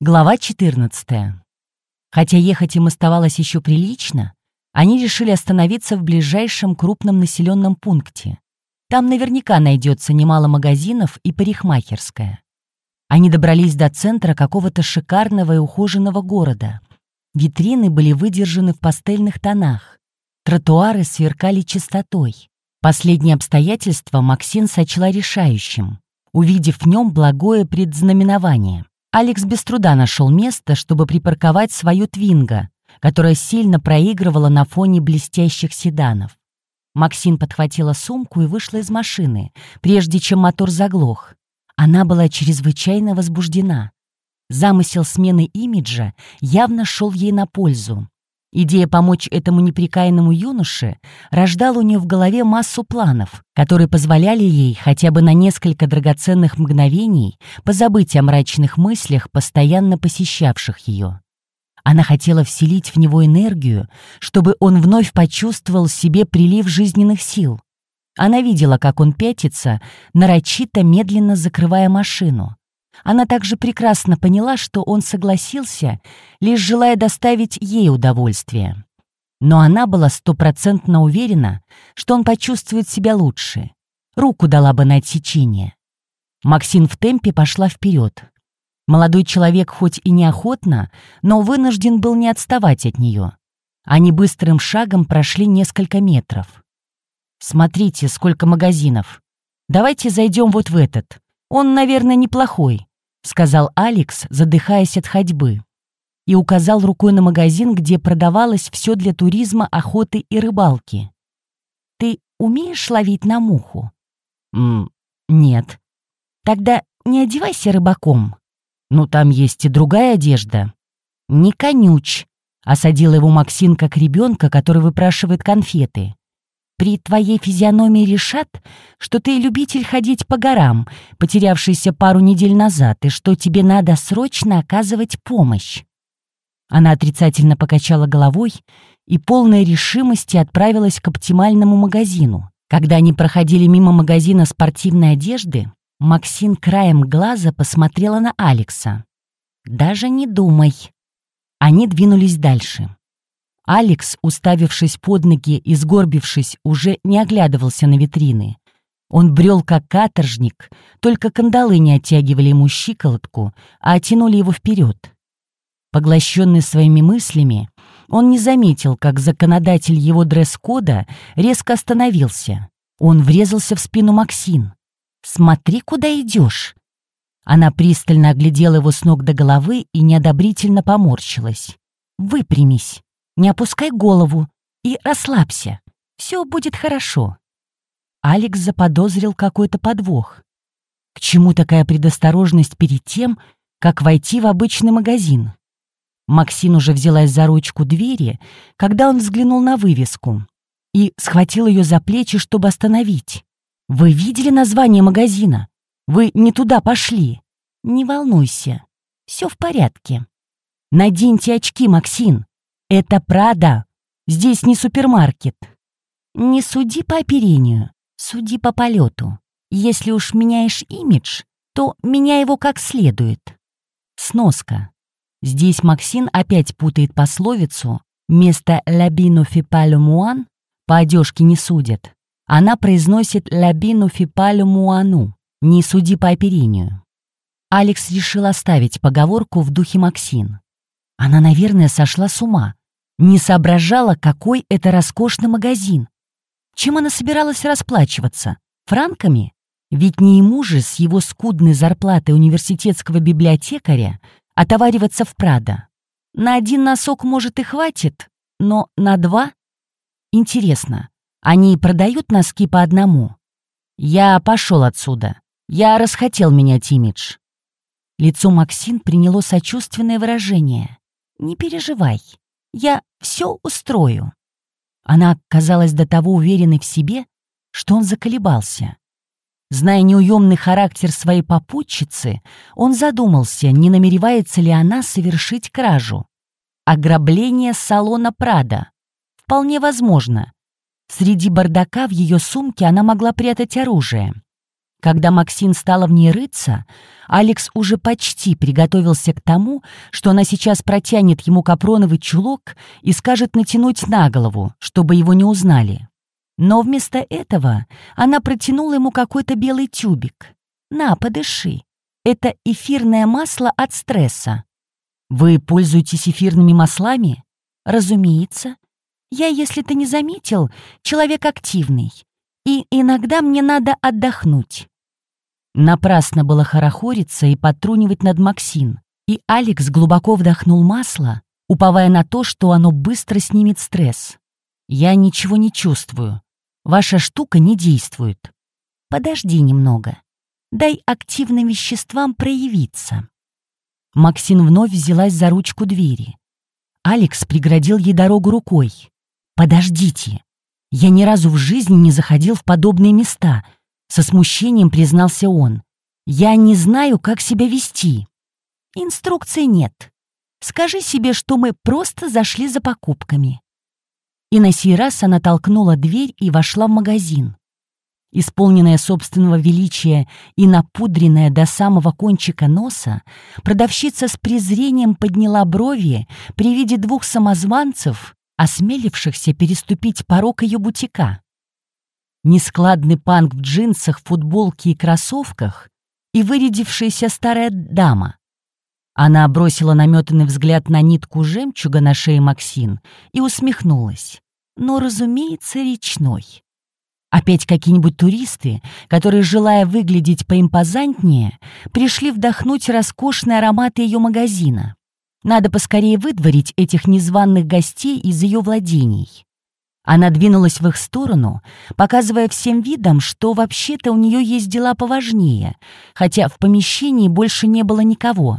Глава 14. Хотя ехать им оставалось еще прилично, они решили остановиться в ближайшем крупном населенном пункте. Там наверняка найдется немало магазинов и парикмахерская. Они добрались до центра какого-то шикарного и ухоженного города. Витрины были выдержаны в пастельных тонах. Тротуары сверкали чистотой. Последнее обстоятельство Максин сочла решающим, увидев в нем благое предзнаменование. Алекс без труда нашел место, чтобы припарковать свою «Твинго», которая сильно проигрывала на фоне блестящих седанов. Максин подхватила сумку и вышла из машины, прежде чем мотор заглох. Она была чрезвычайно возбуждена. Замысел смены имиджа явно шел ей на пользу. Идея помочь этому неприкаянному юноше рождала у нее в голове массу планов, которые позволяли ей хотя бы на несколько драгоценных мгновений позабыть о мрачных мыслях, постоянно посещавших ее. Она хотела вселить в него энергию, чтобы он вновь почувствовал себе прилив жизненных сил. Она видела, как он пятится, нарочито медленно закрывая машину. Она также прекрасно поняла, что он согласился, лишь желая доставить ей удовольствие. Но она была стопроцентно уверена, что он почувствует себя лучше. Руку дала бы на отсечение. Максин в темпе пошла вперед. Молодой человек хоть и неохотно, но вынужден был не отставать от нее. Они быстрым шагом прошли несколько метров. «Смотрите, сколько магазинов. Давайте зайдем вот в этот. Он, наверное, неплохой. — сказал Алекс, задыхаясь от ходьбы, и указал рукой на магазин, где продавалось все для туризма, охоты и рыбалки. «Ты умеешь ловить на муху?» «М «Нет». «Тогда не одевайся рыбаком». «Ну, там есть и другая одежда». «Не конюч», — осадил его Максим как ребенка, который выпрашивает конфеты. При твоей физиономии решат, что ты любитель ходить по горам, потерявшийся пару недель назад, и что тебе надо срочно оказывать помощь». Она отрицательно покачала головой и полной решимости отправилась к оптимальному магазину. Когда они проходили мимо магазина спортивной одежды, Максин краем глаза посмотрела на Алекса. «Даже не думай». Они двинулись дальше. Алекс, уставившись под ноги и сгорбившись, уже не оглядывался на витрины. Он брел как каторжник, только кандалы не оттягивали ему щиколотку, а оттянули его вперед. Поглощенный своими мыслями, он не заметил, как законодатель его дресс-кода резко остановился. Он врезался в спину Максин. «Смотри, куда идешь!» Она пристально оглядела его с ног до головы и неодобрительно поморщилась. «Выпрямись!» Не опускай голову и расслабься. Все будет хорошо. Алекс заподозрил какой-то подвох. К чему такая предосторожность перед тем, как войти в обычный магазин? Максин уже взялась за ручку двери, когда он взглянул на вывеску и схватил ее за плечи, чтобы остановить. «Вы видели название магазина? Вы не туда пошли. Не волнуйся, все в порядке. Наденьте очки, Максин. Это Прада. Здесь не супермаркет. Не суди по оперению, суди по полету. Если уж меняешь имидж, то меняй его как следует. Сноска. Здесь Максин опять путает пословицу вместо «лабину фипалю муан» по одежке не судят. Она произносит «лабину фипалю муану» «не суди по оперению». Алекс решил оставить поговорку в духе Максин. Она, наверное, сошла с ума, не соображала, какой это роскошный магазин. Чем она собиралась расплачиваться? Франками? Ведь не ему же с его скудной зарплатой университетского библиотекаря отовариваться в Прадо. На один носок, может, и хватит, но на два? Интересно, они продают носки по одному? Я пошел отсюда. Я расхотел менять имидж. Лицо Максин приняло сочувственное выражение. «Не переживай. Я все устрою». Она казалась до того уверенной в себе, что он заколебался. Зная неуемный характер своей попутчицы, он задумался, не намеревается ли она совершить кражу. Ограбление салона Прада. Вполне возможно. Среди бардака в ее сумке она могла прятать оружие. Когда Максин стала в ней рыться, Алекс уже почти приготовился к тому, что она сейчас протянет ему капроновый чулок и скажет натянуть на голову, чтобы его не узнали. Но вместо этого она протянула ему какой-то белый тюбик. «На, подыши. Это эфирное масло от стресса». «Вы пользуетесь эфирными маслами?» «Разумеется. Я, если ты не заметил, человек активный и иногда мне надо отдохнуть». Напрасно было хорохориться и подтрунивать над Максин, и Алекс глубоко вдохнул масло, уповая на то, что оно быстро снимет стресс. «Я ничего не чувствую. Ваша штука не действует. Подожди немного. Дай активным веществам проявиться». Максин вновь взялась за ручку двери. Алекс преградил ей дорогу рукой. «Подождите. Я ни разу в жизни не заходил в подобные места, со смущением признался он. Я не знаю, как себя вести. Инструкции нет. Скажи себе, что мы просто зашли за покупками. И на сей раз она толкнула дверь и вошла в магазин. Исполненная собственного величия и напудренная до самого кончика носа, продавщица с презрением подняла брови при виде двух самозванцев, осмелившихся переступить порог ее бутика. Нескладный панк в джинсах, футболке и кроссовках и вырядившаяся старая дама. Она бросила наметанный взгляд на нитку жемчуга на шее Максин и усмехнулась. Но, разумеется, речной. Опять какие-нибудь туристы, которые, желая выглядеть поимпозантнее, пришли вдохнуть роскошные ароматы ее магазина. Надо поскорее выдворить этих незваных гостей из ее владений. Она двинулась в их сторону, показывая всем видом, что вообще-то у нее есть дела поважнее, хотя в помещении больше не было никого.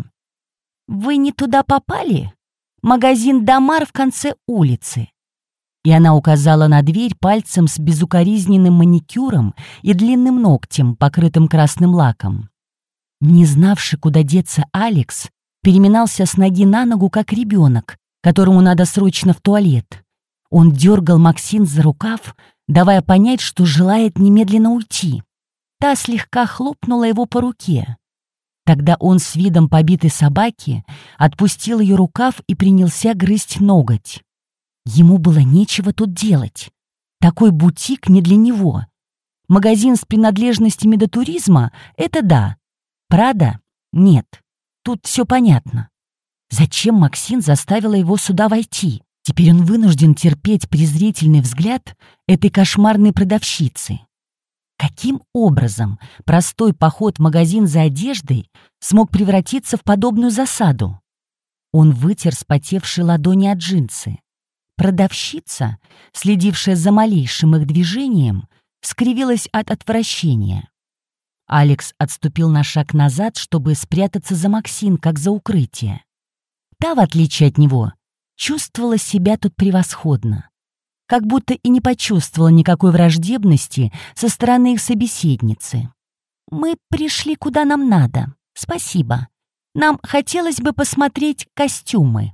«Вы не туда попали? Магазин «Дамар» в конце улицы». И она указала на дверь пальцем с безукоризненным маникюром и длинным ногтем, покрытым красным лаком. Не знавший, куда деться Алекс, переминался с ноги на ногу, как ребенок, которому надо срочно в туалет. Он дергал Максин за рукав, давая понять, что желает немедленно уйти. Та слегка хлопнула его по руке. Тогда он с видом побитой собаки отпустил ее рукав и принялся грызть ноготь. Ему было нечего тут делать. Такой бутик не для него. Магазин с принадлежностями до туризма — это да. Прада — нет. Тут все понятно. Зачем Максин заставила его сюда войти? Теперь он вынужден терпеть презрительный взгляд этой кошмарной продавщицы. Каким образом простой поход в магазин за одеждой смог превратиться в подобную засаду? Он вытер спотевшие ладони от джинсы. Продавщица, следившая за малейшим их движением, скривилась от отвращения. Алекс отступил на шаг назад, чтобы спрятаться за Максин, как за укрытие. Та, в отличие от него, чувствовала себя тут превосходно. Как будто и не почувствовала никакой враждебности со стороны их собеседницы. «Мы пришли куда нам надо. Спасибо. Нам хотелось бы посмотреть костюмы».